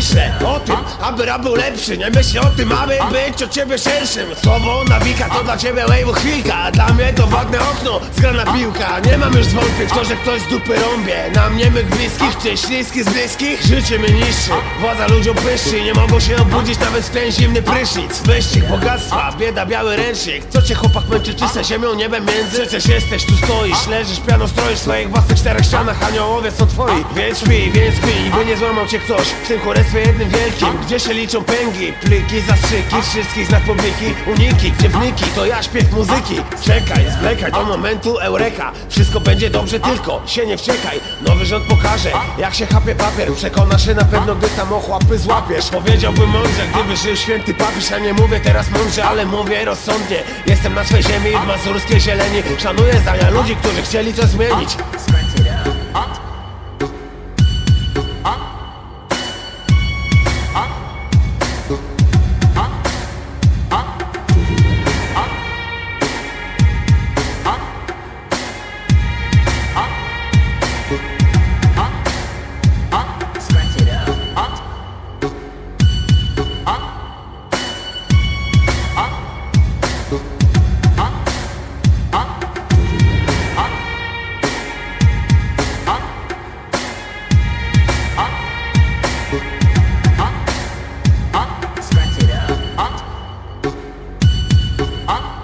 Myślę o tym, aby rap był lepszy Nie myślę o tym, aby być od ciebie szerszym. Słowo nawika to dla ciebie wave'u chwilka A dla mnie to ładne okno, zgrana piłka. Nie mam już zwątpień w to, że ktoś z dupy rąbie. Na mnie mych bliskich, czy śliski z bliskich? Życie mnie niszczy, władza ludziom pyszczy. Nie mogą się obudzić nawet w ten zimny prysznic. Wyścig, bogactwa, bieda, biały ręcznik. Co cię chłopak męczy, czy se ziemią, niebem między? Przecież jesteś, tu stoisz, leżysz, piano stroisz W swoich własnych czterech ścianach, aniołowie są twoi. Więc śpi, więc śpi, by nie złamał cię ktoś. W tym królestwie jednym wielkim Gdzie się liczą pęgi, pliki, zastrzyki Wszystkich znak publiki, uniki Gdzie wniki, to ja śpiew muzyki. Czekaj, zwlekaj do momentu eureka. Wszystko będzie dobrze, tylko się nie wściekaj Nowy rząd pokaże, jak się chapie papier. Przekonasz się na pewno, gdy tam ochłapy złapiesz. Powiedziałbym mądrze, gdyby żył święty papież. Ja nie mówię teraz mądrze, ale mówię rozsądnie. Jestem na swej ziemi w mazurskiej zieleni. Szanuję zdania ludzi, którzy chcieli coś zmienić 啊。